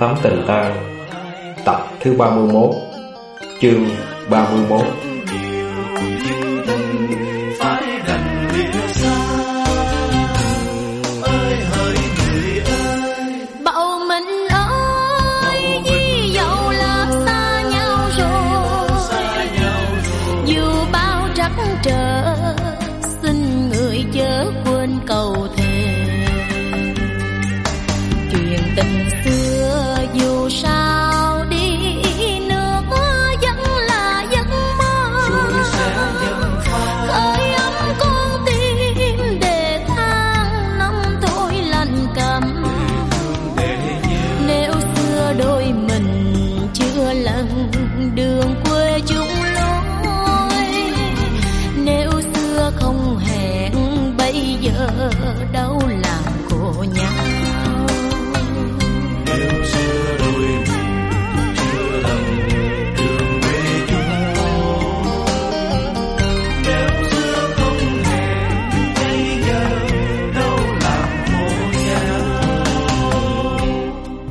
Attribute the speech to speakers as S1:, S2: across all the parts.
S1: tấm Tình
S2: Tang Tập thứ 31 Chương 31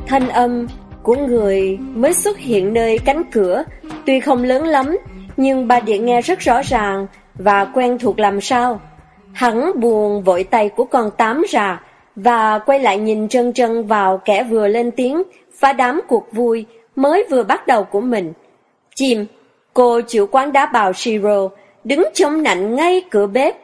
S3: Thanh âm của người mới xuất hiện nơi cánh cửa, tuy không lớn lắm, nhưng ba địa nghe rất rõ ràng và quen thuộc làm sao. Hắn buồn vội tay của con tám ra và quay lại nhìn trân trân vào kẻ vừa lên tiếng, phá đám cuộc vui mới vừa bắt đầu của mình. Chim, cô chịu quán đá bào Shiro, đứng chống nạnh ngay cửa bếp,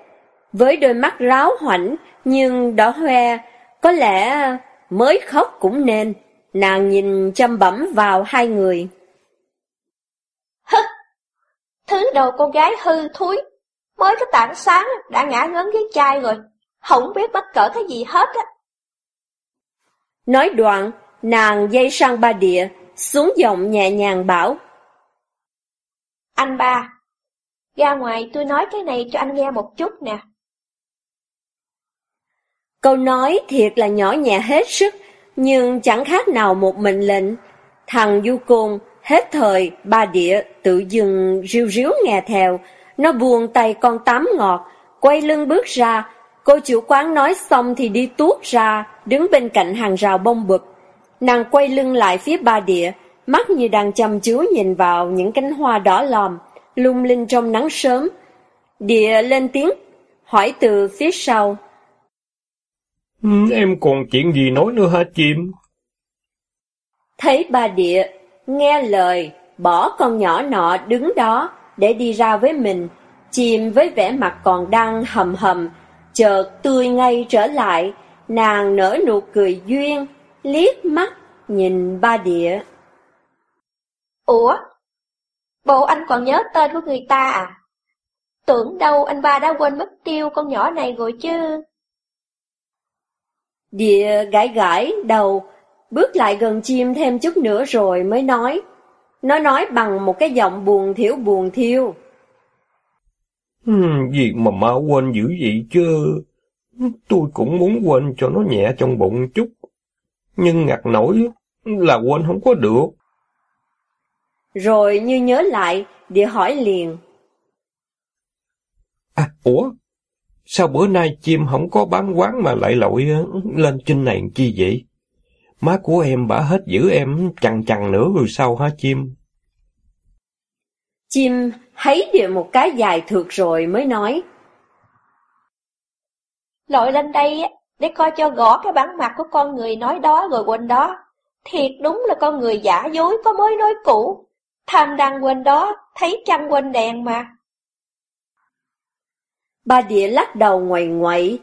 S3: với đôi mắt ráo hoảnh nhưng đỏ hoe, có lẽ mới khóc cũng nên. Nàng nhìn chăm bẩm vào hai người.
S4: Hức! Thứ đồ con gái hư thúi, mới có tảng sáng đã ngã ngấn ghế chai rồi, không biết bắt cỡ cái gì hết á.
S3: Nói đoạn, nàng dây sang ba địa, xuống giọng nhẹ nhàng bảo.
S4: Anh ba, ra ngoài tôi nói cái này cho anh nghe một chút nè.
S3: Câu nói thiệt là nhỏ nhẹ hết sức, nhưng chẳng khác nào một mệnh lệnh. Thằng Du Côn hết thời ba địa tự dừng riu riu nghe theo, nó buông tay con tám ngọt, quay lưng bước ra, cô chủ quán nói xong thì đi tuốt ra, đứng bên cạnh hàng rào bông bực. Nàng quay lưng lại phía ba địa, mắt như đang chăm chú nhìn vào những cánh hoa đỏ lòm, lung linh trong nắng sớm. Địa lên tiếng, hỏi từ phía sau.
S2: Em còn chuyện gì nói nữa hả chim?
S3: Thấy bà địa, nghe lời, bỏ con nhỏ nọ đứng đó để đi ra với mình, chìm với vẻ mặt còn đang hầm hầm, chợt tươi ngay trở lại, nàng nở nụ cười duyên, liếc mắt, nhìn ba địa.
S4: Ủa? Bộ anh còn nhớ tên của người ta à? Tưởng đâu anh ba đã quên mất tiêu con nhỏ này rồi chứ.
S3: Địa gãi gãi đầu, bước lại gần chim thêm chút nữa rồi mới nói. Nó nói bằng một cái giọng buồn thiểu buồn thiêu.
S2: Hmm, gì mà ma quên dữ vậy chứ? Tôi cũng muốn quên cho nó nhẹ trong bụng chút. Nhưng ngặt nổi là quên không có được.
S3: Rồi như nhớ lại, địa hỏi liền.
S2: À, ủa? Sao bữa nay chim không có bán quán mà lại lội lên trên này chi vậy? Má của em bả hết giữ em chằn chằn nữa rồi sao hả chim?
S3: Chim thấy địa một cái dài thượt rồi mới nói.
S4: Lội lên đây á, để coi cho gõ cái bản mặt của con người nói đó rồi quên đó. Thiệt đúng là con người giả dối có mới nói cũ. Tham đăng quên đó, thấy trăng quên đèn mà.
S3: Ba địa lắc đầu ngoài ngoại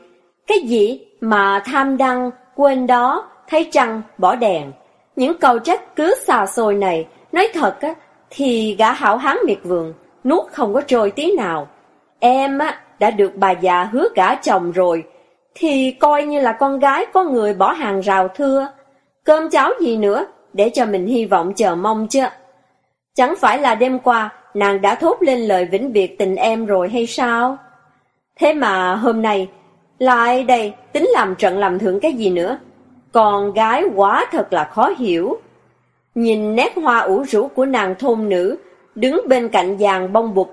S3: Cái gì mà tham đăng, quên đó, thấy trăng, bỏ đèn. Những câu trách cứ xà xôi này, nói thật á, thì gã hảo hán miệt vườn, nuốt không có trôi tí nào. Em á, đã được bà già hứa gả chồng rồi, thì coi như là con gái có người bỏ hàng rào thưa. Cơm cháo gì nữa, để cho mình hy vọng chờ mong chứ. Chẳng phải là đêm qua, nàng đã thốt lên lời vĩnh biệt tình em rồi hay sao? Thế mà hôm nay, lại đây tính làm trận làm thưởng cái gì nữa? Con gái quá thật là khó hiểu. Nhìn nét hoa ủ rũ của nàng thôn nữ, đứng bên cạnh vàng bông bụt,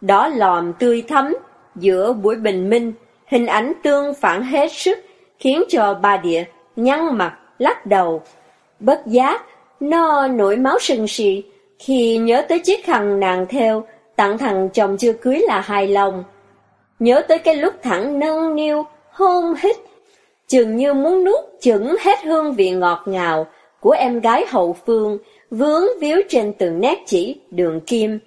S3: đó lòm tươi thắm, giữa buổi bình minh, hình ảnh tương phản hết sức, khiến cho bà địa nhăn mặt, lắc đầu. Bất giác, nó nổi máu sừng sị, khi nhớ tới chiếc khăn nàng theo, tặng thằng chồng chưa cưới là hài lòng. Nhớ tới cái lúc thẳng nâng niu, hôn hít, chừng như muốn nuốt chửng hết hương vị ngọt ngào của em gái hậu phương, vướng víu trên từng nét chỉ, đường kim.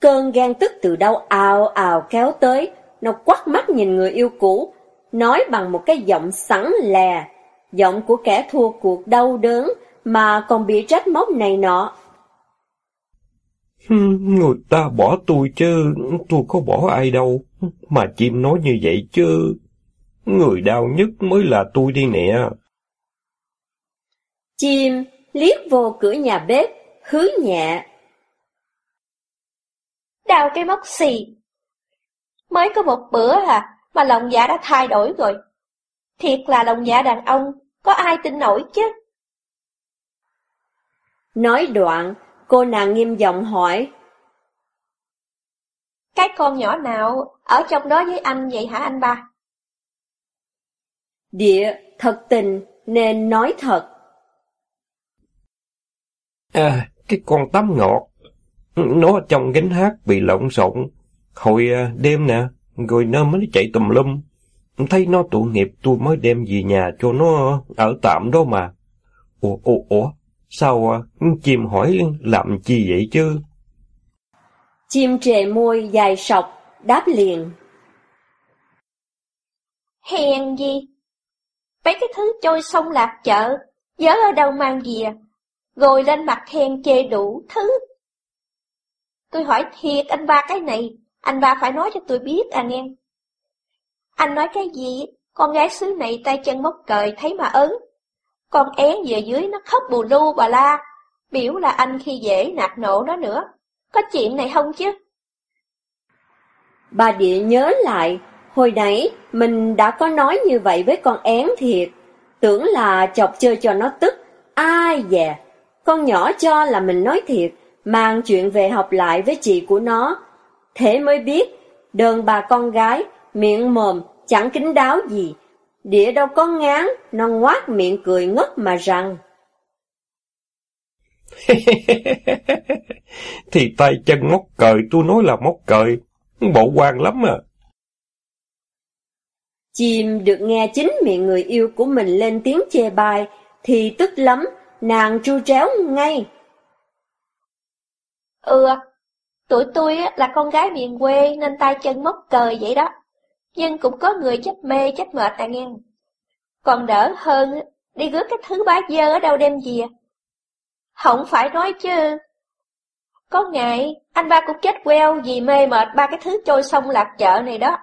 S3: Cơn gan tức từ đâu ào ào kéo tới, nó quắt mắt nhìn người yêu cũ, nói bằng một cái giọng sẵn lè, giọng của kẻ thua cuộc đau đớn, mà còn bị trách móc này nọ.
S2: Người ta bỏ tôi chứ, tôi có bỏ ai đâu, mà chim nói như vậy chứ. Người đau nhất mới là tôi đi nè.
S3: Chim liếc vô cửa nhà bếp, hứ nhẹ.
S4: Đau cái móc xì. Mới có một bữa à, mà lòng dạ đã thay đổi rồi. Thiệt là lòng dạ đàn ông, có ai tin nổi chứ?
S3: Nói đoạn, cô nàng nghiêm giọng hỏi.
S4: Cái con nhỏ nào ở trong đó với anh vậy hả anh ba?
S3: Địa thật tình nên nói thật.
S2: À, cái con tắm ngọt. Nó trong gánh hát bị lộn xộn. Hồi à, đêm nè, rồi nó mới chạy tùm lum. Thấy nó tụ nghiệp tôi mới đem về nhà cho nó ở tạm đó mà. Ủa, ủa, ủa, sao à, chim hỏi làm chi vậy chứ?
S3: Chim trề môi dài sọc, đáp liền.
S4: Hèn gì? Mấy cái thứ trôi sông lạc chợ, nhớ ở đâu mang về, rồi lên mặt hèn chê đủ thứ. Tôi hỏi thiệt anh ba cái này, anh ba phải nói cho tôi biết à nghe. Anh nói cái gì, con gái xứ này tay chân móc cời thấy mà ớn. Con én về dưới nó khóc bù lu bà la, biểu là anh khi dễ nạt nộ nó nữa. Có chuyện này không chứ?
S3: Bà địa nhớ lại, hồi nãy mình đã có nói như vậy với con én thiệt. Tưởng là chọc chơi cho nó tức. Ai dè, con nhỏ cho là mình nói thiệt, mang chuyện về học lại với chị của nó. Thế mới biết, đơn bà con gái, miệng mồm, chẳng kính đáo gì. Địa đâu có ngán, nó ngoác miệng cười ngất mà rằng.
S2: thì tay chân móc cời, tôi nói là móc cời. Bộ quan lắm à.
S3: Chim được nghe chính miệng người yêu của mình lên tiếng chê bai, thì tức lắm, nàng tru tréo ngay.
S4: Ừ, tụi tôi là con gái miền quê nên tay chân móc cời vậy đó. Nhưng cũng có người chết mê chết mệt à nghe. Còn đỡ hơn đi rước cái thứ bá dơ ở đâu đem về. Không phải nói chứ. Có ngày, anh ba cũng chết queo vì mê mệt ba cái thứ trôi sông lạc chợ này đó.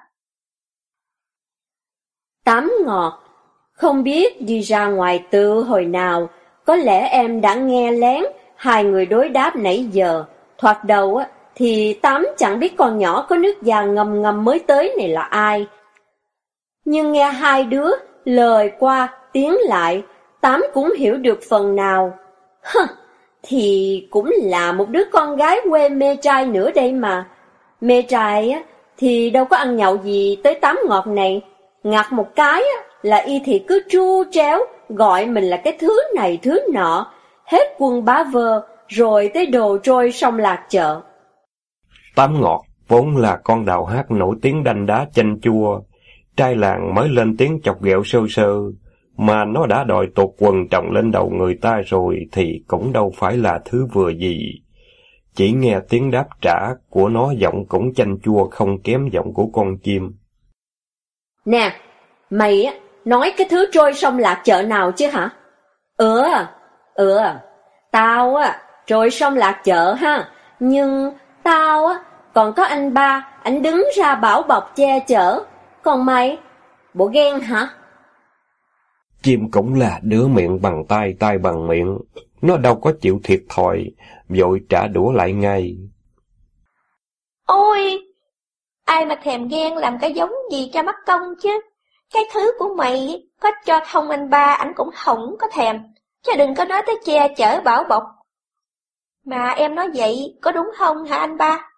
S3: Tám ngọt, không biết đi ra ngoài tư hồi nào, có lẽ em đã nghe lén hai người đối đáp nãy giờ. Thoạt đầu á, thì Tám chẳng biết con nhỏ có nước già ngầm ngầm mới tới này là ai. Nhưng nghe hai đứa lời qua tiếng lại, Tám cũng hiểu được phần nào. Hừ thì cũng là một đứa con gái quê mê trai nữa đây mà. Mê trai á, thì đâu có ăn nhậu gì tới tám ngọt này. Ngặt một cái á, là y thì cứ tru tréo, gọi mình là cái thứ này thứ nọ, hết quân bá vơ, rồi tới đồ trôi sông lạc chợ.
S2: Tám ngọt vốn là con đào hát nổi tiếng đanh đá chanh chua, trai làng mới lên tiếng chọc ghẹo sơ sơ, mà nó đã đòi tột quần trọng lên đầu người ta rồi thì cũng đâu phải là thứ vừa gì. Chỉ nghe tiếng đáp trả của nó giọng cũng chanh chua không kém giọng của con chim.
S3: Nè, mày á, nói cái thứ trôi sông lạc chợ nào chứ hả? Ừ, ừ, tao á, trôi sông lạc chợ ha, nhưng tao á, còn có anh ba, anh đứng ra bảo bọc che chở. Còn mày, bộ ghen hả?
S2: Chim cũng là đứa miệng bằng tay, tay bằng miệng. Nó đâu có chịu thiệt thòi, vội trả đũa lại ngay.
S4: Ôi, ai mà thèm ghen làm cái giống gì cho mất công chứ. Cái thứ của mày có cho thông anh ba anh cũng không có thèm, chứ đừng có nói tới che chở bảo bọc. Mà em nói vậy có đúng không hả anh ba?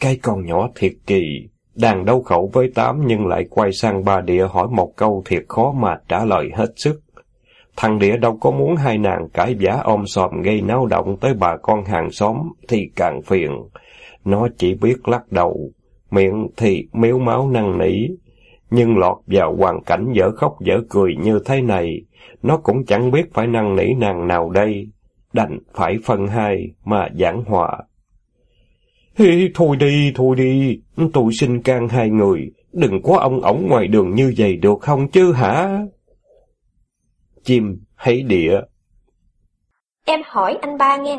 S2: Cái con nhỏ thiệt kỳ, đang đấu khẩu với Tám nhưng lại quay sang ba địa hỏi một câu thiệt khó mà trả lời hết sức. Thằng địa đâu có muốn hai nàng cãi giả ôm sòm gây náo động tới bà con hàng xóm thì càng phiền. Nó chỉ biết lắc đầu, miệng thì miếu máu năn nỉ. Nhưng lọt vào hoàn cảnh dở khóc dở cười như thế này, nó cũng chẳng biết phải năn nỉ nàng nào đây. Đành phải phân hai mà giảng hòa. Hi, thôi đi, thôi đi, tôi xin can hai người, đừng có ông ổng ngoài đường như vậy được không chứ hả? Chim, hãy địa.
S4: Em hỏi anh ba nghe,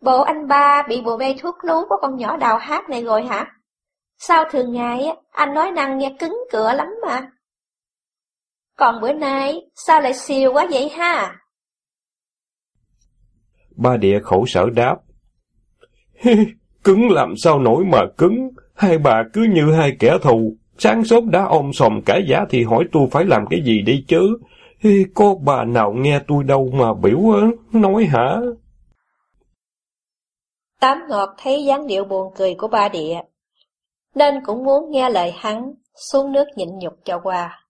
S4: bộ anh ba bị bùa vây thuốc lú của con nhỏ đào hát này rồi hả? Sao thường ngày anh nói năng nghe cứng cửa lắm mà. Còn bữa nay, sao lại siêu quá vậy ha?
S2: Ba địa khổ sở đáp. Cứng làm sao nổi mà cứng, hai bà cứ như hai kẻ thù, sáng sớm đã ôm sòm cả giá thì hỏi tôi phải làm cái gì đi chứ. Ê, có bà nào nghe tôi đâu mà biểu nói hả?
S4: Tám ngọt thấy dáng điệu buồn cười của ba địa, nên cũng muốn nghe lời hắn, xuống nước nhịn nhục cho qua.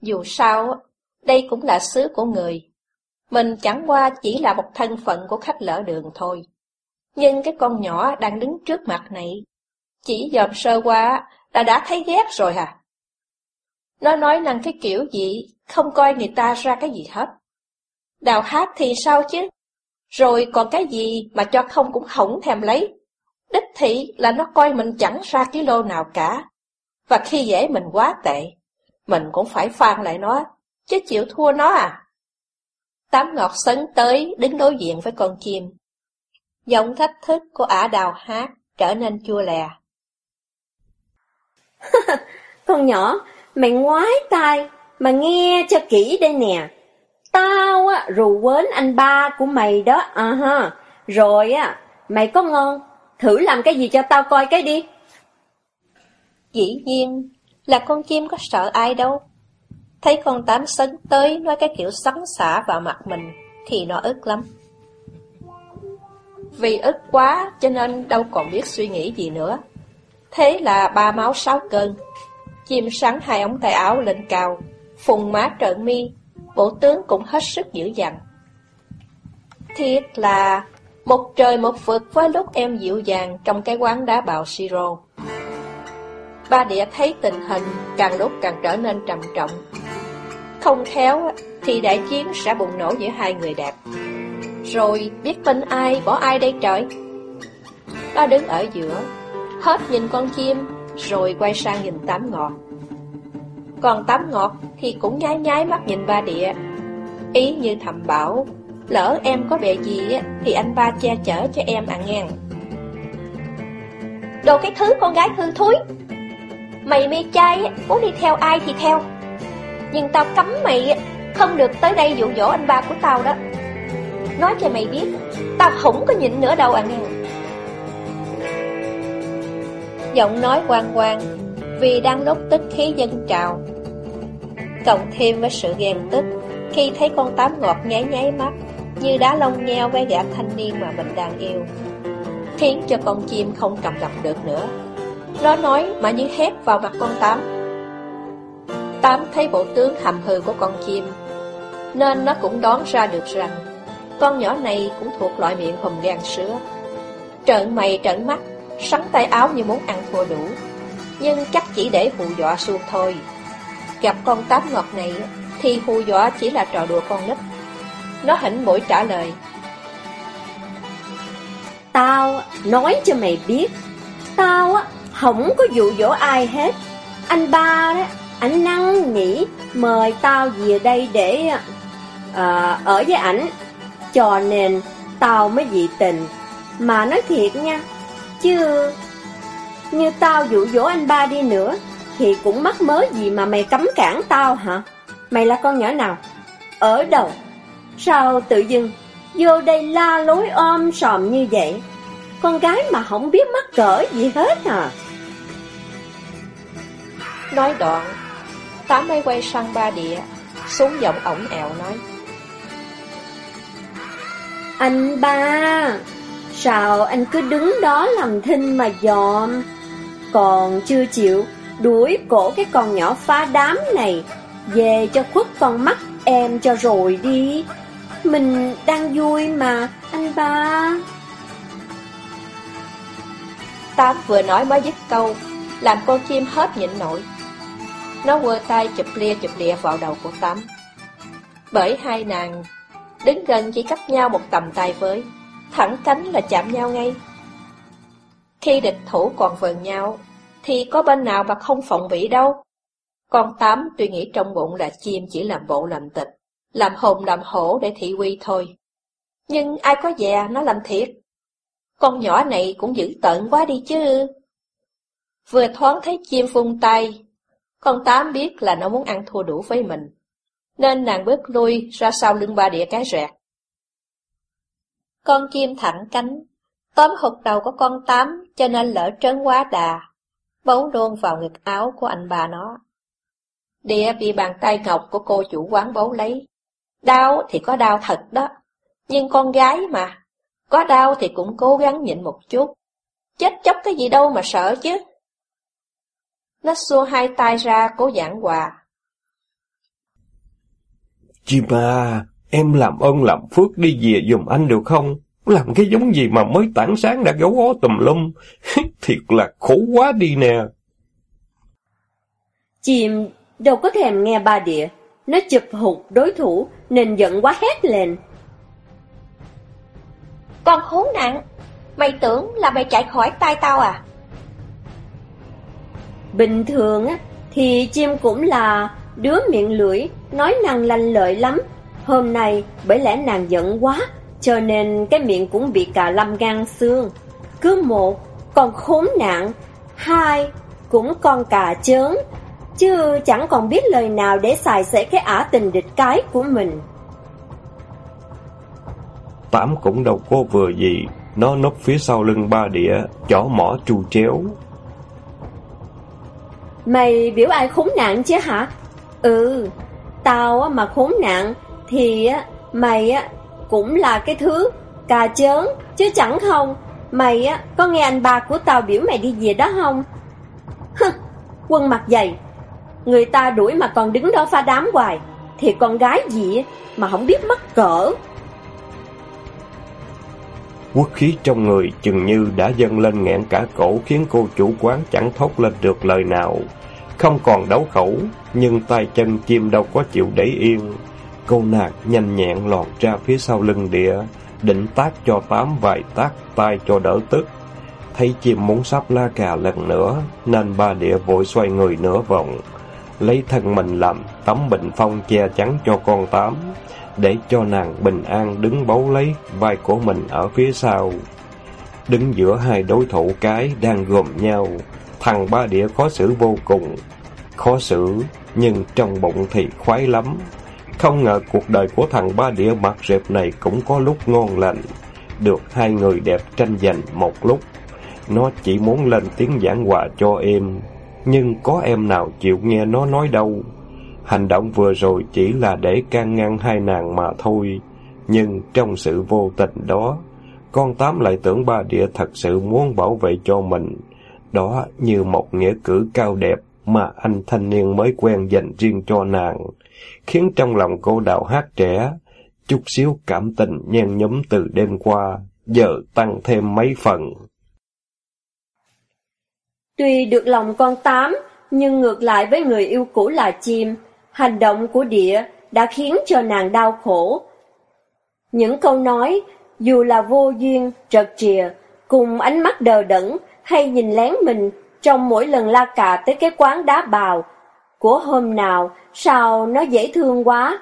S4: Dù sao, đây cũng là xứ của người, mình chẳng qua chỉ là một thân phận của khách lỡ đường thôi. Nhưng cái con nhỏ đang đứng trước mặt này, chỉ dòm sơ qua là đã thấy ghét rồi hả? Nó nói năng cái kiểu gì, không coi người ta ra cái gì hết. Đào hát thì sao chứ? Rồi còn cái gì mà cho không cũng không thèm lấy. Đích thị là nó coi mình chẳng ra cái lô nào cả. Và khi dễ mình quá tệ, mình cũng phải phan lại nó, chứ chịu thua nó à? Tám ngọt sấn tới, đứng đối diện với con chim. Giọng thách thức của ả đào hát trở nên chua lè.
S3: con nhỏ, mày ngoái tai, mà nghe cho kỹ đây nè. Tao á, rù quến anh ba của mày đó, à ha. Rồi á, mày có ngon, thử làm cái gì cho tao coi cái đi.
S4: Dĩ nhiên là con chim có sợ ai đâu. Thấy con tám sấn tới nói cái kiểu sắn xả vào mặt mình, thì nó ức lắm. Vì ức quá cho nên đâu còn biết suy nghĩ gì nữa. Thế là ba máu sáu cơn. Chim sắn hai ống tay áo lên cao, phùng má trợn mi, bộ tướng cũng hết sức dữ dằn. Thiệt là một trời một vực với lúc em dịu dàng trong cái quán đá bào siro. Ba địa thấy tình hình càng lúc càng trở nên trầm trọng. Không khéo thì đại chiến sẽ bùng nổ giữa hai người đẹp. Rồi biết bên ai bỏ ai đây trời? Nó đứng ở giữa, hết nhìn con chim, rồi quay sang nhìn tám ngọt. Còn tám ngọt thì cũng nhái nhái mắt nhìn ba địa. Ý như thầm bảo, lỡ em có bệ gì thì anh ba che chở cho em à ngang. Đồ cái thứ con gái hư thúi. Mày mê trai, muốn đi theo ai thì theo. Nhưng tao cấm mày không được tới đây dụ dỗ anh ba của tao đó. Nói cho mày biết, tao không có nhịn nữa đâu à ngang. Giọng nói quang quang, vì đang lúc tức khí dân trào. Cộng thêm với sự ghen tức, khi thấy con tám ngọt nháy nháy mắt, như đá lông nheo với gã thanh niên mà mình đang yêu. Khiến cho con chim không cầm gặp được nữa. Nó nói mà như hét vào mặt con tám. Tám thấy bộ tướng hầm hừ của con chim, nên nó cũng đoán ra được rằng con nhỏ này cũng thuộc loại miệng hùm gan sữa. Trợn mày trợn mắt, sắn tay áo như muốn ăn thua đủ, nhưng chắc chỉ để hù dọa suông thôi. Gặp con tám ngọt này thì hù dọa chỉ là trò đùa con nít. Nó hỉnh mũi trả lời.
S3: Tao nói cho mày biết, tao á không có dụ dỗ ai hết. Anh ba đó, anh năng nhỉ mời tao về đây để à, ở với ảnh, cho nên tao mới dị tình. Mà nói thiệt nha, chứ như tao dụ dỗ anh ba đi nữa, thì cũng mắc mớ gì mà mày cấm cản tao hả? Mày là con nhỏ nào? Ở đâu? Sao tự dưng vô đây la lối om sòm như vậy? Con gái mà không biết mắc cỡ gì hết à?
S4: Nói đoạn, tám mới quay sang ba địa, xuống giọng ổng ẹo nói.
S3: Anh ba, sao anh cứ đứng đó làm thinh mà dòm? Còn chưa chịu đuổi cổ cái con nhỏ phá đám này về cho khuất con mắt em cho rồi đi. Mình đang vui mà, anh ba.
S4: Tám vừa nói mới dứt câu, làm con chim hết nhịn nổi. Nó quơ tay chụp lia chụp lịa vào đầu của Tám. Bởi hai nàng đứng gần chỉ cách nhau một tầm tay với, thẳng cánh là chạm nhau ngay. Khi địch thủ còn vờn nhau, thì có bên nào mà không phòng bị đâu. Con Tám tuy nghĩ trong bụng là chim chỉ làm bộ làm tịch, làm hồn làm hổ để thị uy thôi. Nhưng ai có dè nó làm thiệt. Con nhỏ này cũng dữ tợn quá đi chứ. Vừa thoáng thấy chim phun tay, con Tám biết là nó muốn ăn thua đủ với mình, nên nàng bước lui ra sau lưng ba đĩa cái rẹt. Con chim thẳng cánh, tóm hụt đầu của con Tám cho nên lỡ trớn quá đà, bấu đôn vào ngực áo của anh bà nó. Đĩa bị bàn tay ngọc của cô chủ quán bấu lấy. Đau thì có đau thật đó, nhưng con gái mà, có đau thì cũng cố gắng nhịn một chút. Chết chóc cái gì đâu mà sợ chứ. Nó xua hai tay ra cố giảng hòa.
S2: Chị ba, em làm ơn làm phước đi về dùm anh được không? Làm cái giống gì mà mới tảng sáng đã gấu ó tùm lum. Thiệt là khổ quá đi nè.
S3: Chim đâu có thèm nghe ba địa. Nó chụp hụt đối thủ nên giận quá hét lên.
S4: Con khốn nạn, mày tưởng là mày chạy khỏi tay tao à?
S3: Bình thường á, thì chim cũng là đứa miệng lưỡi, nói năng lanh lợi lắm. Hôm nay bởi lẽ nàng giận quá, cho nên cái miệng cũng bị cả lâm gan xương. Cứ một, còn khốn nạn, hai, cũng còn cả chớn, chứ chẳng còn biết lời nào để xài xể cái ả tình địch cái của mình.
S2: Tám cũng đâu có vừa gì, nó núp phía sau lưng ba đĩa, chỏ mỏ tru chéo.
S3: Mày biểu ai khốn nạn chứ hả? Ừ, tao mà khốn nạn thì mày cũng là cái thứ cà chớn chứ chẳng không. Mày á có nghe anh ba của tao biểu mày đi về đó không? Hừ, quân mặt dày. Người ta đuổi mà còn đứng đó pha đám hoài thì con gái gì mà không biết mắc cỡ.
S2: Quốc khí trong người chừng như đã dâng lên nghẹn cả cổ khiến cô chủ quán chẳng thốt lên được lời nào. Không còn đấu khẩu, nhưng tay chân chim đâu có chịu để yên. Cô nàng nhanh nhẹn lọt ra phía sau lưng địa, định tác cho tám vài tác tay cho đỡ tức. Thấy chim muốn sắp la cà lần nữa, nên ba địa vội xoay người nửa vòng, lấy thân mình làm tấm bình phong che chắn cho con tám, để cho nàng bình an đứng bấu lấy vai của mình ở phía sau. Đứng giữa hai đối thủ cái đang gồm nhau, thằng ba địa khó xử vô cùng. Khó xử, nhưng trong bụng thì khoái lắm. Không ngờ cuộc đời của thằng ba địa mặt rệp này cũng có lúc ngon lành. Được hai người đẹp tranh giành một lúc. Nó chỉ muốn lên tiếng giảng hòa cho em, nhưng có em nào chịu nghe nó nói đâu. Hành động vừa rồi chỉ là để can ngăn hai nàng mà thôi. Nhưng trong sự vô tình đó, con Tám lại tưởng ba địa thật sự muốn bảo vệ cho mình. Đó như một nghĩa cử cao đẹp mà anh thanh niên mới quen dành riêng cho nàng, khiến trong lòng cô đào hát trẻ, chút xíu cảm tình nhen nhóm từ đêm qua, giờ tăng thêm mấy phần.
S3: Tuy được lòng con tám, nhưng ngược lại với người yêu cũ là chim, hành động của địa đã khiến cho nàng đau khổ. Những câu nói, dù là vô duyên, trật trìa, cùng ánh mắt đờ đẫn hay nhìn lén mình trong mỗi lần la cà tới cái quán đá bào của hôm nào, sao nó dễ thương quá.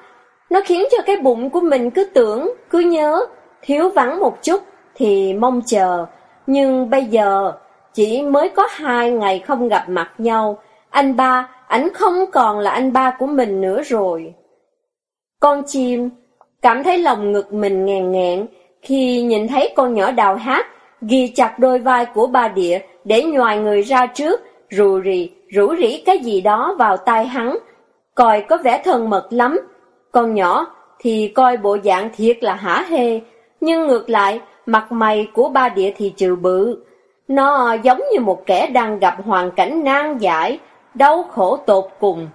S3: Nó khiến cho cái bụng của mình cứ tưởng, cứ nhớ, thiếu vắng một chút thì mong chờ, nhưng bây giờ chỉ mới có hai ngày không gặp mặt nhau, anh ba, ảnh không còn là anh ba của mình nữa rồi. Con chim cảm thấy lòng ngực mình ngàn ngẹn khi nhìn thấy con nhỏ đào hát ghi chặt đôi vai của ba địa để nhòi người ra trước, rù rì, rủ rỉ cái gì đó vào tai hắn, coi có vẻ thân mật lắm. Con nhỏ thì coi bộ dạng thiệt là hả hê, nhưng ngược lại, mặt mày của ba địa thì trừ bự. Nó giống như một kẻ đang gặp hoàn cảnh nan giải, đau khổ tột cùng.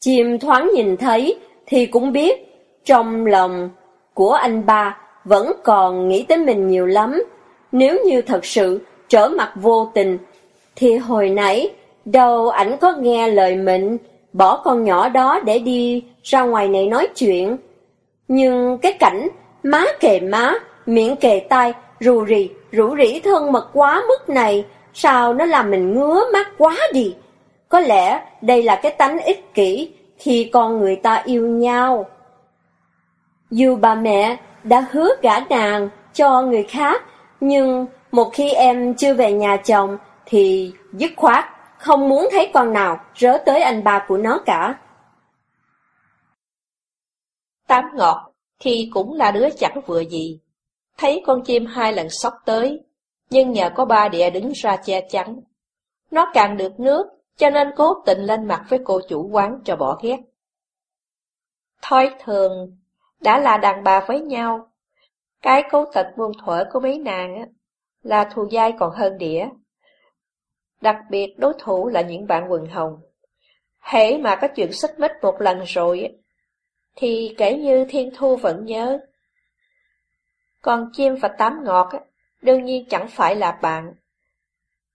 S3: Chim thoáng nhìn thấy thì cũng biết, trong lòng của anh ba vẫn còn nghĩ tới mình nhiều lắm. Nếu như thật sự trở mặt vô tình, thì hồi nãy đâu ảnh có nghe lời mình bỏ con nhỏ đó để đi ra ngoài này nói chuyện. Nhưng cái cảnh má kề má, miệng kề tai, rù rì, rủ rỉ thân mật quá mức này, sao nó làm mình ngứa mắt quá đi. Có lẽ đây là cái tánh ích kỷ khi con người ta yêu nhau. Dù bà mẹ đã hứa gả nàng cho người khác, nhưng một khi em chưa về nhà chồng thì dứt khoát không muốn thấy con nào rớ tới anh ba của nó cả.
S4: Tám ngọt thì cũng là đứa chẳng vừa gì. Thấy con chim hai lần sóc tới, nhưng nhờ có ba địa đứng ra che chắn. Nó càng được nước, cho nên cố tình lên mặt với cô chủ quán cho bỏ ghét. Thói thường, đã là đàn bà với nhau. Cái cố tịch muôn thuở của mấy nàng á, là thù dai còn hơn đĩa. Đặc biệt đối thủ là những bạn quần hồng. Hễ mà có chuyện xích mích một lần rồi, thì kể như thiên thu vẫn nhớ. Còn chim và tám ngọt đương nhiên chẳng phải là bạn.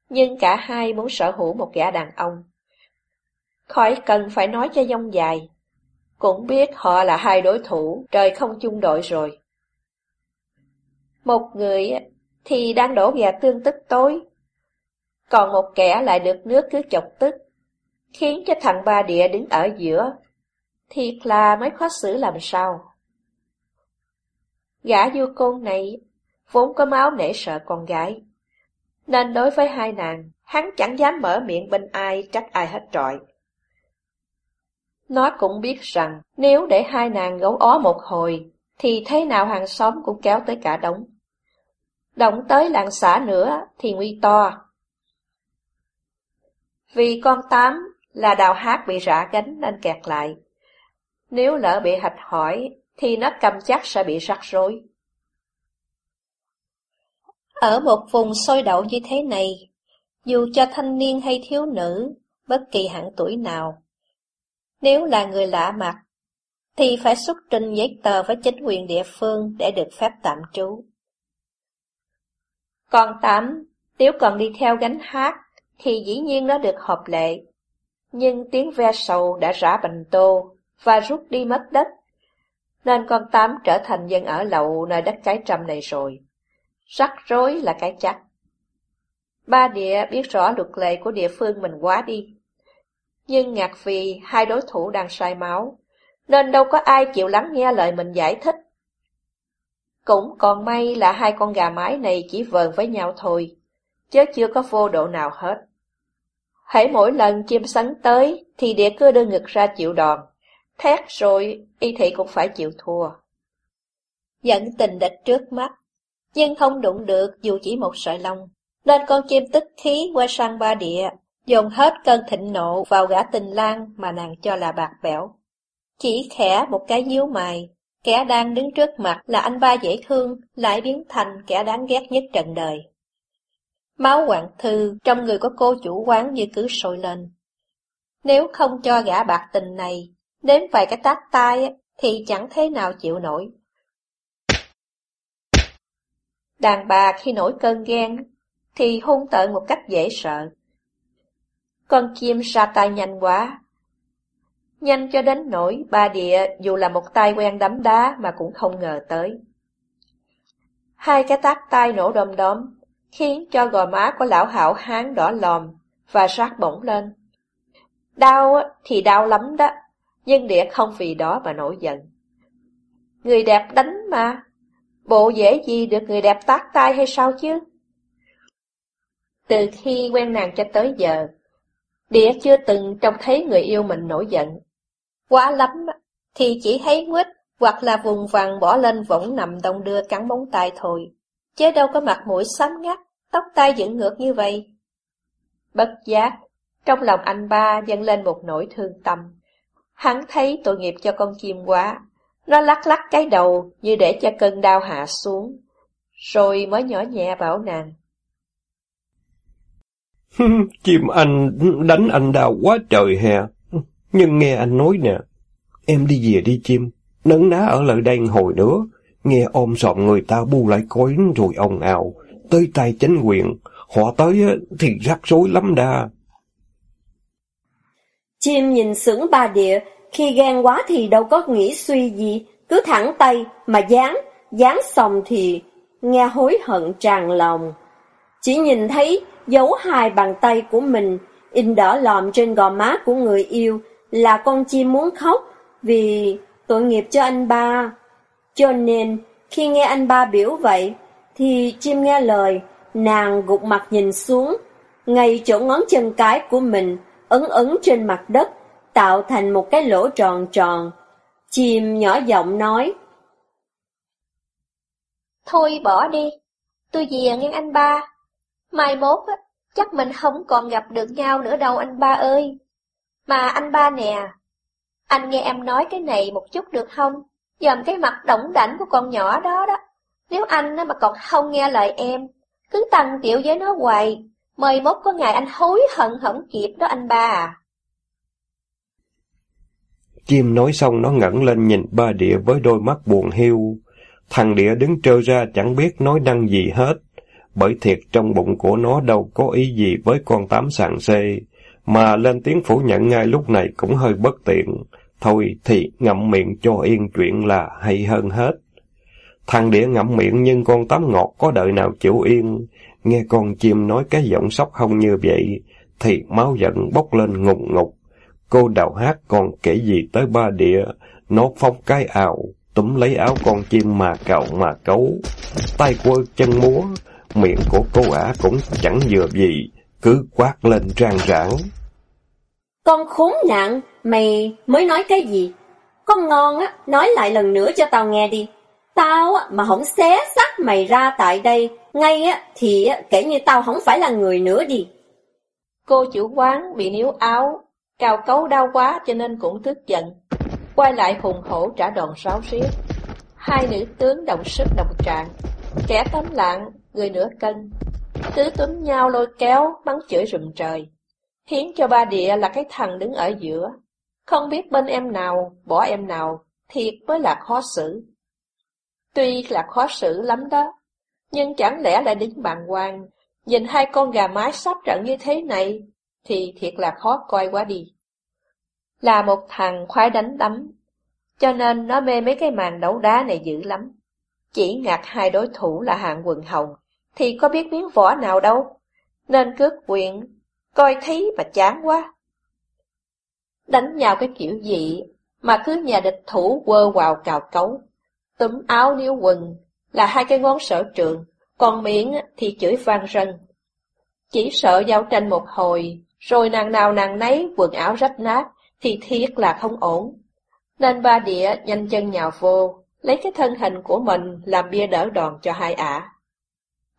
S4: Nhưng cả hai muốn sở hữu một gã đàn ông. Khỏi cần phải nói cho dông dài. Cũng biết họ là hai đối thủ, trời không chung đội rồi. Một người thì đang đổ gà tương tức tối, còn một kẻ lại được nước cứ chọc tức, khiến cho thằng ba địa đứng ở giữa. Thiệt là mới khó xử làm sao. Gã vua côn này vốn có máu nể sợ con gái. Nên đối với hai nàng, hắn chẳng dám mở miệng bên ai trách ai hết trọi. Nó cũng biết rằng nếu để hai nàng gấu ó một hồi, thì thế nào hàng xóm cũng kéo tới cả đống. Động tới làng xã nữa thì nguy to. Vì con tám là đào hát bị rã gánh nên kẹt lại. Nếu lỡ bị hạch hỏi thì nó cầm chắc sẽ bị rắc rối. Ở một vùng sôi đậu như thế này, dù cho thanh niên hay thiếu nữ, bất kỳ hạng tuổi nào, nếu là người lạ mặt, thì phải xuất trình giấy tờ với chính quyền địa phương để được phép tạm trú. Còn tám, nếu còn đi theo gánh hát, thì dĩ nhiên nó được hợp lệ. Nhưng tiếng ve sầu đã rã bành tô và rút đi mất đất, nên con tám trở thành dân ở lậu nơi đất cái trầm này rồi. Rắc rối là cái chắc. Ba địa biết rõ luật lệ của địa phương mình quá đi. Nhưng ngạc vì hai đối thủ đang sai máu, nên đâu có ai chịu lắng nghe lời mình giải thích. Cũng còn may là hai con gà mái này chỉ vờn với nhau thôi, chứ chưa có vô độ nào hết. Hãy mỗi lần chim sắn tới thì địa cứ đưa ngực ra chịu đòn, thét rồi y thị cũng phải chịu thua. Dẫn tình địch trước mắt, nhưng không đụng được dù chỉ một sợi lông, nên con chim tức khí qua sang ba địa, dồn hết cơn thịnh nộ vào gã tình lang mà nàng cho là bạc bẽo. Chỉ khẽ một cái nhíu mày, kẻ đang đứng trước mặt là anh ba dễ thương, lại biến thành kẻ đáng ghét nhất trần đời. Máu quạng thư trong người của cô chủ quán như cứ sôi lên. Nếu không cho gã bạc tình này, đến vài cái tát tai thì chẳng thế nào chịu nổi. Đàn bà khi nổi cơn ghen thì hung tợn một cách dễ sợ. Con chim ra tay nhanh quá. Nhanh cho đến nỗi ba địa dù là một tay quen đấm đá mà cũng không ngờ tới. Hai cái tát tay nổ đom đóm, khiến cho gò má của lão hảo hán đỏ lòm và rát bổng lên. Đau thì đau lắm đó, nhưng địa không vì đó mà nổi giận. Người đẹp đánh mà, Bộ dễ gì được người đẹp tát tay hay sao chứ? Từ khi quen nàng cho tới giờ, Đĩa chưa từng trông thấy người yêu mình nổi giận. Quá lắm thì chỉ thấy nguyết hoặc là vùng vằng bỏ lên võng nằm đông đưa cắn móng tay thôi. Chứ đâu có mặt mũi xám ngắt, tóc tai dựng ngược như vậy. Bất giác, trong lòng anh ba dâng lên một nỗi thương tâm. Hắn thấy tội nghiệp cho con chim quá, nó lắc lắc cái đầu như để cho cơn đau hạ xuống, rồi mới nhỏ nhẹ bảo nàng.
S2: chim anh đánh anh đau quá trời hè, nhưng nghe anh nói nè, em đi về đi chim, nấn ná ở lại đây hồi nữa, nghe ôm sọm người ta bu lại cối rồi ồn ào, tới tay chính quyền, họ tới thì rắc rối lắm đa.
S3: Chim nhìn sững ba địa, khi ghen quá thì đâu có nghĩ suy gì, cứ thẳng tay mà dán, dán xong thì nghe hối hận tràn lòng. Chỉ nhìn thấy dấu hai bàn tay của mình in đỏ lòm trên gò má của người yêu là con chim muốn khóc vì tội nghiệp cho anh ba. Cho nên, khi nghe anh ba biểu vậy, thì chim nghe lời, nàng gục mặt nhìn xuống, ngay chỗ ngón chân cái của mình, ấn ấn trên mặt đất, tạo thành một cái lỗ tròn tròn. Chim nhỏ giọng nói.
S4: Thôi bỏ đi, tôi về nghe anh ba. Mai mốt á, chắc mình không còn gặp được nhau nữa đâu anh ba ơi. Mà anh ba nè, anh nghe em nói cái này một chút được không? Dòm cái mặt động đảnh của con nhỏ đó đó. Nếu anh mà còn không nghe lời em, cứ tăng tiểu với nó hoài, mời mốt có ngày anh hối hận hỏng kịp đó anh ba à.
S2: Chim nói xong nó ngẩng lên nhìn ba địa với đôi mắt buồn hiu. Thằng địa đứng trơ ra chẳng biết nói năng gì hết, bởi thiệt trong bụng của nó đâu có ý gì với con tám sàn xê, mà lên tiếng phủ nhận ngay lúc này cũng hơi bất tiện. Thôi thì ngậm miệng cho yên chuyện là hay hơn hết. Thằng đĩa ngậm miệng nhưng con tám ngọt có đợi nào chịu yên. Nghe con chim nói cái giọng sóc không như vậy, thì máu giận bốc lên ngục ngục. Cô đào hát còn kể gì tới ba địa, nó phóng cái ảo túm lấy áo con chim mà cào mà cấu. Tay quơ chân múa, miệng của cô ả cũng chẳng vừa gì, cứ quát lên rang rãng.
S3: Con khốn nạn, mày mới nói cái gì? Con ngon á, nói lại lần nữa cho tao nghe đi. Tao á, mà không xé xác mày ra tại đây, ngay á, thì á, kể như tao không phải là người nữa đi.
S4: Cô chủ quán bị níu áo, cào cấu đau quá cho nên cũng tức giận. Quay lại hùng hổ trả đòn ráo riết. Hai nữ tướng đồng sức đồng trạng, kẻ tấm lạng, người nửa cân. Tứ túm nhau lôi kéo, bắn chửi rùm trời khiến cho ba địa là cái thằng đứng ở giữa. Không biết bên em nào, bỏ em nào, thiệt mới là khó xử. Tuy là khó xử lắm đó, nhưng chẳng lẽ lại đứng bàn hoàng, nhìn hai con gà mái sắp trận như thế này, thì thiệt là khó coi quá đi. Là một thằng khoái đánh đấm, cho nên nó mê mấy cái màn đấu đá này dữ lắm. Chỉ ngặt hai đối thủ là hạng quần hồng, thì có biết miếng vỏ nào đâu. Nên cướp quyện coi thấy mà chán quá. Đánh nhau cái kiểu gì mà cứ nhà địch thủ quơ vào cào cấu, túm áo níu quần là hai cái ngón sở trường, còn miệng thì chửi vang rần. Chỉ sợ giao tranh một hồi, rồi nàng nào nàng nấy quần áo rách nát, thì thiệt là không ổn. Nên ba địa nhanh chân nhào vô, lấy cái thân hình của mình làm bia đỡ đòn cho hai ả.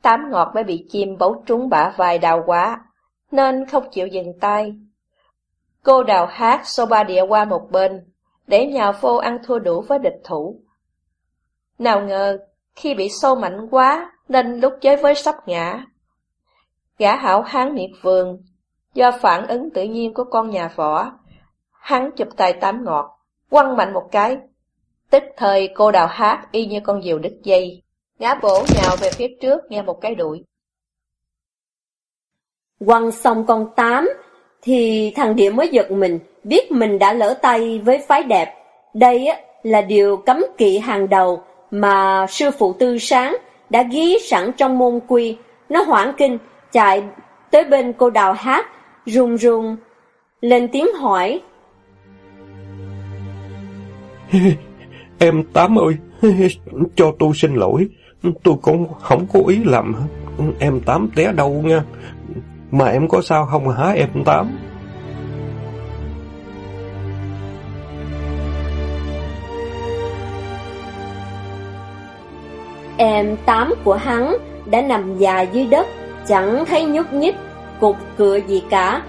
S4: Tám ngọt mới bị chim bấu trúng bả vai đào quá, nên không chịu dừng tay. Cô đào hát xô ba địa qua một bên, để nhào phô ăn thua đủ với địch thủ. Nào ngờ, khi bị sâu mạnh quá, nên lúc giới với sắp ngã. Gã hảo hán miệt vườn, do phản ứng tự nhiên của con nhà võ, hắn chụp tay tám ngọt, quăng mạnh một cái. Tức thời cô đào hát y như con diều đứt dây, ngã bổ nhào về phía trước nghe một cái đuổi.
S3: Quăng xong con tám, thì thằng Địa mới giật mình, biết mình đã lỡ tay với phái đẹp. Đây á, là điều cấm kỵ hàng đầu mà sư phụ tư sáng đã ghi sẵn trong môn quy. Nó hoảng kinh, chạy tới bên cô đào hát, run run, lên tiếng hỏi.
S2: em Tám ơi, Cho tôi xin lỗi, tôi cũng không cố ý làm em Tám té đâu nha. Mà em có sao không hả em Tám?
S3: Em Tám của hắn đã nằm dài dưới đất, chẳng thấy nhúc nhích, cục cửa gì cả.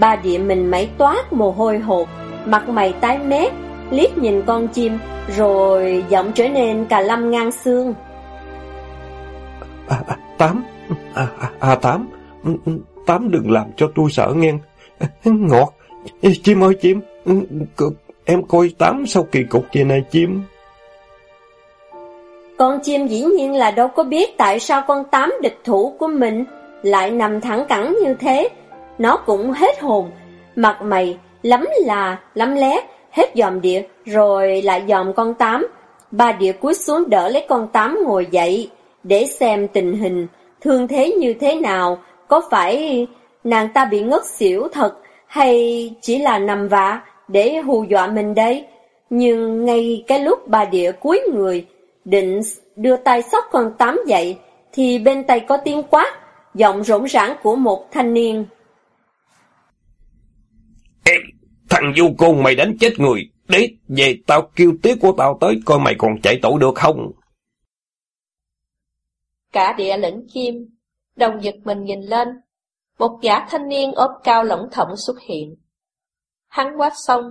S3: Ba địa mình mấy toát mồ hôi hột, mặt mày tái mét, liếc nhìn con chim, rồi giọng trở nên cà lâm ngang xương.
S2: À, à, tám, à, à, à Tám, ừ, ừ, Tám đừng làm cho tôi sợ nghe. Ngọt, chim ơi chim, ừ, em coi Tám sau kỳ cục gì này chim.
S3: Con chim dĩ nhiên là đâu có biết tại sao con Tám địch thủ của mình lại nằm thẳng cẳng như thế. Nó cũng hết hồn, mặt mày lắm là lắm lé, hết dòm địa rồi lại dòm con Tám. Ba địa cúi xuống đỡ lấy con Tám ngồi dậy để xem tình hình, thương thế như thế nào, có phải nàng ta bị ngất xỉu thật hay chỉ là nằm vạ để hù dọa mình đây. Nhưng ngay cái lúc bà địa cúi người, định đưa tay sóc con Tám dậy, thì bên tay có tiếng quát, giọng rỗng rãng của một thanh niên.
S2: Ê, thằng du côn mày đánh chết người, để về tao kêu tiếng của tao tới coi mày còn chạy tội được không?
S4: Cả địa lẫn chim, đồng giật mình nhìn lên, một gã thanh niên ốp cao lỏng thỏng xuất hiện. Hắn quát xong,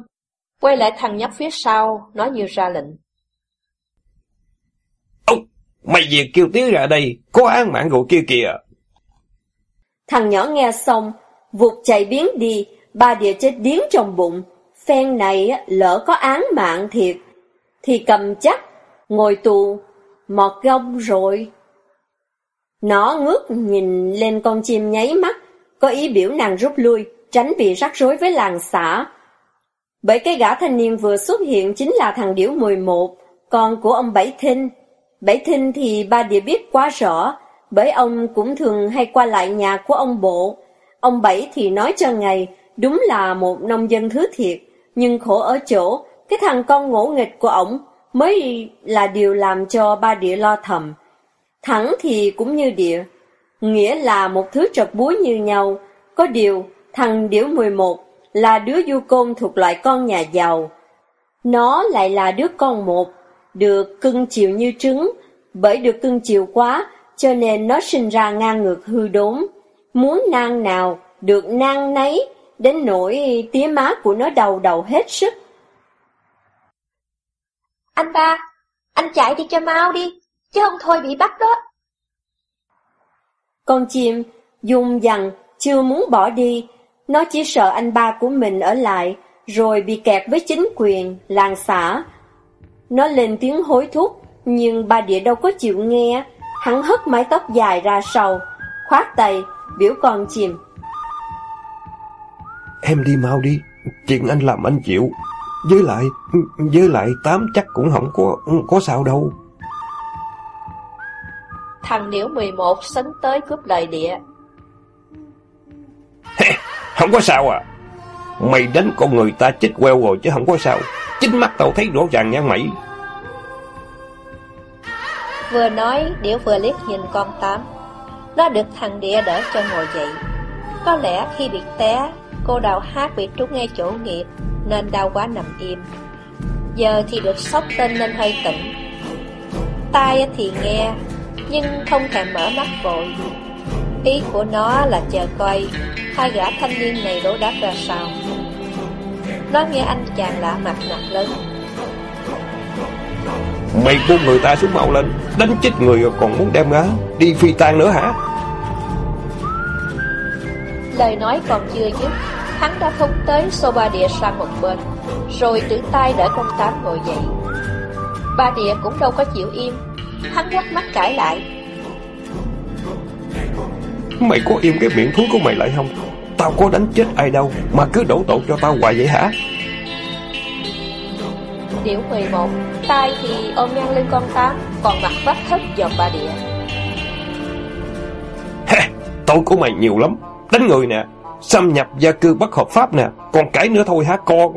S4: quay lại thằng nhóc phía sau, nói như ra lệnh.
S2: Ông, mày về kêu tiếng ra đây, có án mạng rồi kia kìa.
S3: Thằng nhỏ nghe xong, vụt chạy biến đi, ba địa chết điếng trong bụng. Phen này lỡ có án mạng thiệt, thì cầm chắc, ngồi tù, mọt gông rồi. Nó ngước nhìn lên con chim nháy mắt, có ý biểu nàng rút lui, tránh bị rắc rối với làng xã. Bởi cái gã thanh niên vừa xuất hiện chính là thằng Điểu 11, con của ông Bảy Thinh. Bảy Thinh thì ba địa biết quá rõ, bởi ông cũng thường hay qua lại nhà của ông bộ. Ông Bảy thì nói cho ngày, đúng là một nông dân thứ thiệt, nhưng khổ ở chỗ, cái thằng con ngỗ nghịch của ổng mới là điều làm cho ba địa lo thầm. Thẳng thì cũng như địa, nghĩa là một thứ trật búi như nhau, có điều thằng Điểu 11 là đứa du côn thuộc loại con nhà giàu. Nó lại là đứa con một, được cưng chiều như trứng, bởi được cưng chiều quá, cho nên nó sinh ra ngang ngược hư đốn. Muốn nang nào, được nang nấy, đến nỗi tía má của nó đầu đầu hết sức.
S4: Anh ba, anh chạy đi cho mau đi, chứ không thôi bị bắt đó.
S3: Con chim dùng dằn chưa muốn bỏ đi, nó chỉ sợ anh ba của mình ở lại, rồi bị kẹt với chính quyền, làng xã. Nó lên tiếng hối thúc, nhưng ba địa đâu có chịu nghe, hắn hất mái tóc dài ra sau, khoát tay, biểu con chim.
S2: Em đi mau đi, chuyện anh làm anh chịu. Với lại, với lại tám chắc cũng không có có sao đâu.
S4: Thằng điểu 11 sấn tới cướp lời địa.
S2: không có sao à. Mày đánh con người ta chết queo rồi chứ không có sao. Chính mắt tao thấy rõ ràng nha mày.
S4: Vừa nói, điểu vừa liếc nhìn con tám. Nó được thằng địa đỡ cho ngồi dậy. Có lẽ khi bị té, cô đào hát bị trúng ngay chỗ nghiệp, nên đau quá nằm im. Giờ thì được sốc tên nên hơi tỉnh. Tai thì nghe, nhưng không thèm mở mắt vội. Ý của nó là chờ coi hai gã thanh niên này đổ đáp ra sao. Nó nghe anh chàng lạ mặt nặng lớn.
S2: Mày buông người ta xuống mau lên, đánh chết người rồi còn muốn đem ngá, đi phi tan nữa hả?
S4: Lời nói còn chưa dứt, hắn đã phóng tới xô ba địa sang một bên, rồi tự tay đỡ con tám ngồi dậy. Ba địa cũng đâu có chịu im, hắn quắt mắt cãi lại.
S2: Mày có im cái miệng thúi của mày lại không? Tao có đánh chết ai đâu, mà cứ đổ tội cho tao hoài vậy hả?
S4: Điểu 11, tay thì ôm ngang lưng con tám, còn mặt vắt thất dòm ba địa.
S2: Ha, tội của mày nhiều lắm, đánh người nè, xâm nhập gia cư bất hợp pháp nè, còn cãi nữa thôi hả con?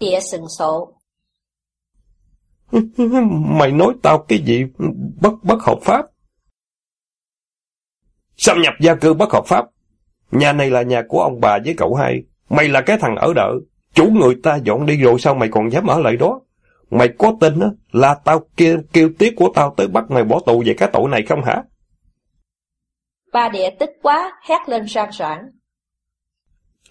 S4: Địa sừng sộ.
S2: Mày nói tao cái gì bất bất hợp pháp? Xâm nhập gia cư bất hợp pháp. Nhà này là nhà của ông bà với cậu hai. Mày là cái thằng ở đợ. Chủ người ta dọn đi rồi sao mày còn dám ở lại đó? Mày có tin á, là tao kêu, kêu tiếc của tao tới bắt mày bỏ tù về cái tội này không hả?
S4: Ba địa tức quá, hét lên sang soảng.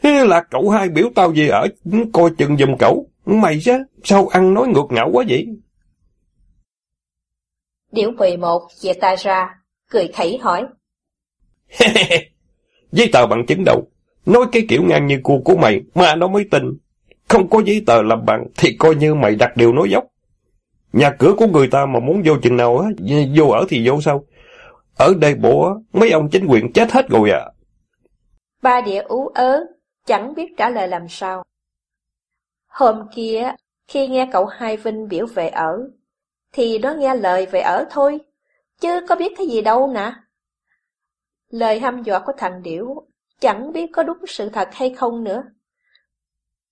S2: Thế là cậu hai biểu tao về ở, coi chừng giùm cậu. Mày chứ, sao ăn nói ngược ngạo quá vậy?
S4: Điểu quỳ một, về tay ra, cười khẩy hỏi.
S2: giấy tờ bằng chứng đâu? Nói cái kiểu ngang như cu của mày mà nó mới tin. Không có giấy tờ làm bằng thì coi như mày đặt điều nói dốc. Nhà cửa của người ta mà muốn vô chừng nào á, vô ở thì vô sao? Ở đây bộ mấy ông chính quyền chết hết rồi à.
S4: Ba địa ú ớ, chẳng biết trả lời làm sao. Hôm kia, khi nghe cậu Hai Vinh biểu về ở, thì nó nghe lời về ở thôi, chứ có biết cái gì đâu nè. Lời hăm dọa của thằng Điểu chẳng biết có đúng sự thật hay không nữa.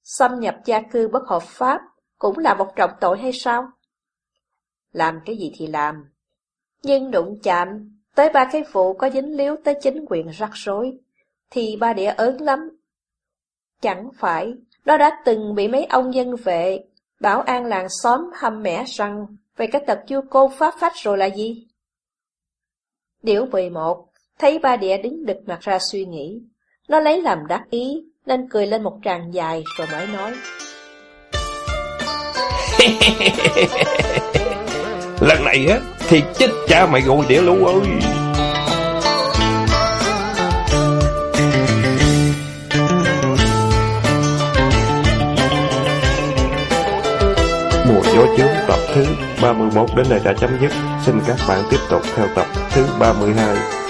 S4: Xâm nhập gia cư bất hợp pháp cũng là một trọng tội hay sao? Làm cái gì thì làm, nhưng đụng chạm tới ba cái vụ có dính líu tới chính quyền rắc rối, thì ba đĩa ớn lắm. Chẳng phải nó đã từng bị mấy ông dân vệ, bảo an làng xóm hâm mẻ rằng về cái tật chu cô pháp phách rồi là gì? Điểu 11 thấy ba đĩa đứng đực mặt ra suy nghĩ, nó lấy làm đắc ý, nên cười lên một tràng dài rồi mới nói.
S2: Lần này á, thì chết cha mày gọi đĩa lũ ơi! Gió chướng tập thứ 31 đến đây đã chấm dứt. Xin các bạn tiếp tục theo tập thứ 32.